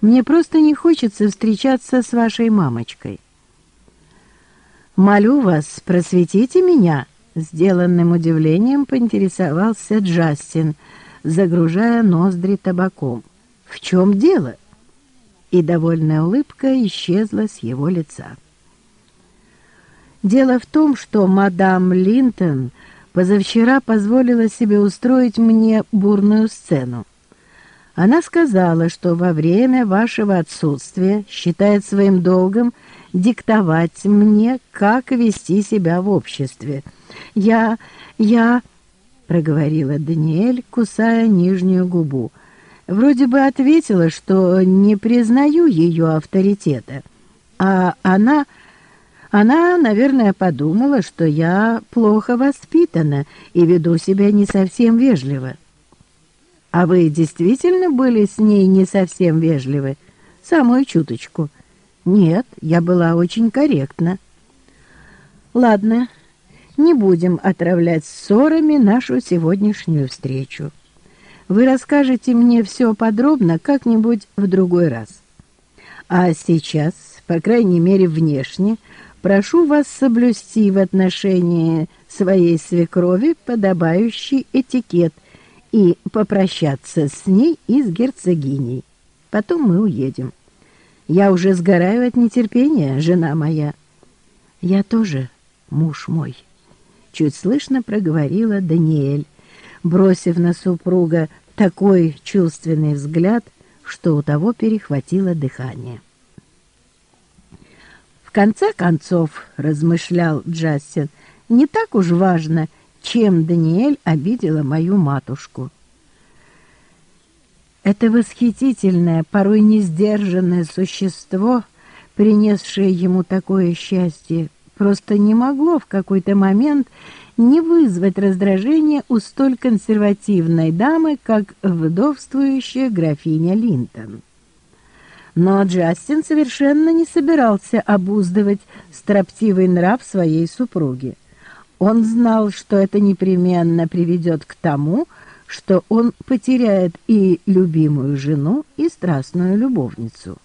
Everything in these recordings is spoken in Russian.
Мне просто не хочется встречаться с вашей мамочкой». «Молю вас, просветите меня», — сделанным удивлением поинтересовался Джастин, загружая ноздри табаком. «В чем дело?» И довольная улыбка исчезла с его лица. Дело в том, что мадам Линтон позавчера позволила себе устроить мне бурную сцену. Она сказала, что во время вашего отсутствия считает своим долгом диктовать мне, как вести себя в обществе. Я... я... — проговорила Даниэль, кусая нижнюю губу. Вроде бы ответила, что не признаю ее авторитета. А она... Она, наверное, подумала, что я плохо воспитана и веду себя не совсем вежливо. А вы действительно были с ней не совсем вежливы? Самую чуточку. Нет, я была очень корректна. Ладно, не будем отравлять ссорами нашу сегодняшнюю встречу. Вы расскажете мне все подробно как-нибудь в другой раз. А сейчас, по крайней мере внешне, прошу вас соблюсти в отношении своей свекрови подобающий этикет и попрощаться с ней и с герцогиней. Потом мы уедем. Я уже сгораю от нетерпения, жена моя. Я тоже, муж мой, чуть слышно проговорила Даниэль, бросив на супруга такой чувственный взгляд, что у того перехватило дыхание. В конце концов, размышлял Джастин, не так уж важно, чем Даниэль обидела мою матушку. Это восхитительное, порой несдержанное существо, принесшее ему такое счастье, просто не могло в какой-то момент не вызвать раздражения у столь консервативной дамы, как вдовствующая графиня Линтон. Но Джастин совершенно не собирался обуздывать строптивый нрав своей супруги. Он знал, что это непременно приведет к тому, что он потеряет и любимую жену, и страстную любовницу.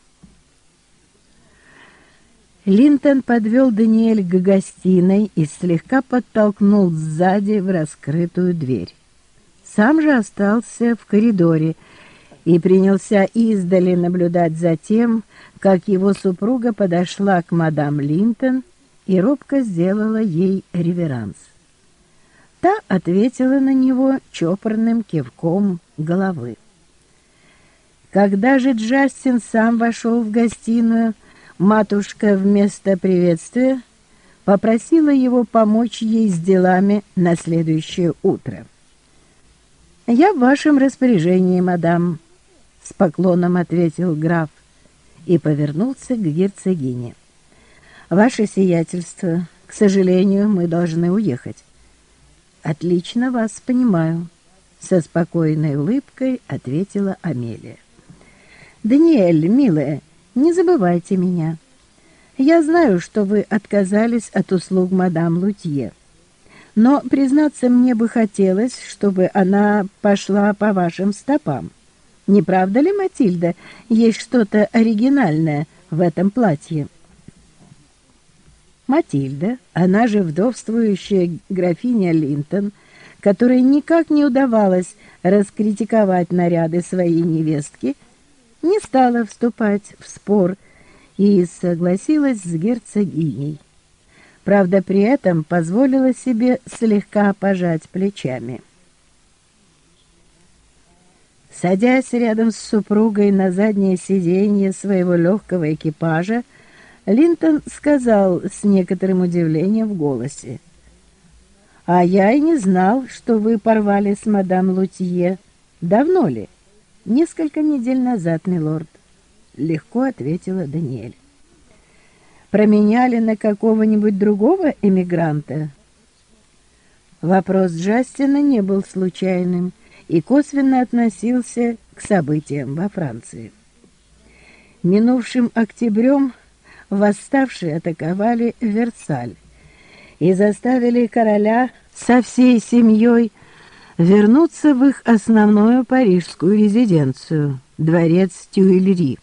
Линтон подвел Даниэль к гостиной и слегка подтолкнул сзади в раскрытую дверь. Сам же остался в коридоре и принялся издали наблюдать за тем, как его супруга подошла к мадам Линтон и робко сделала ей реверанс. Та ответила на него чопорным кивком головы. Когда же Джастин сам вошел в гостиную, матушка вместо приветствия попросила его помочь ей с делами на следующее утро. «Я в вашем распоряжении, мадам», — с поклоном ответил граф и повернулся к герцогине. «Ваше сиятельство, к сожалению, мы должны уехать. «Отлично вас понимаю», — со спокойной улыбкой ответила Амелия. «Даниэль, милая, не забывайте меня. Я знаю, что вы отказались от услуг мадам Лутье. Но, признаться, мне бы хотелось, чтобы она пошла по вашим стопам. Не правда ли, Матильда, есть что-то оригинальное в этом платье?» Матильда, она же вдовствующая графиня Линтон, которой никак не удавалось раскритиковать наряды своей невестки, не стала вступать в спор и согласилась с герцогиней. Правда, при этом позволила себе слегка пожать плечами. Садясь рядом с супругой на заднее сиденье своего легкого экипажа, Линтон сказал с некоторым удивлением в голосе. «А я и не знал, что вы порвали с мадам Лутье. Давно ли?» «Несколько недель назад, милорд», — легко ответила Даниэль. «Променяли на какого-нибудь другого эмигранта?» Вопрос Джастина не был случайным и косвенно относился к событиям во Франции. Минувшим октябрем восставшие атаковали Версаль и заставили короля со всей семьей вернуться в их основную парижскую резиденцию, дворец Тюильри.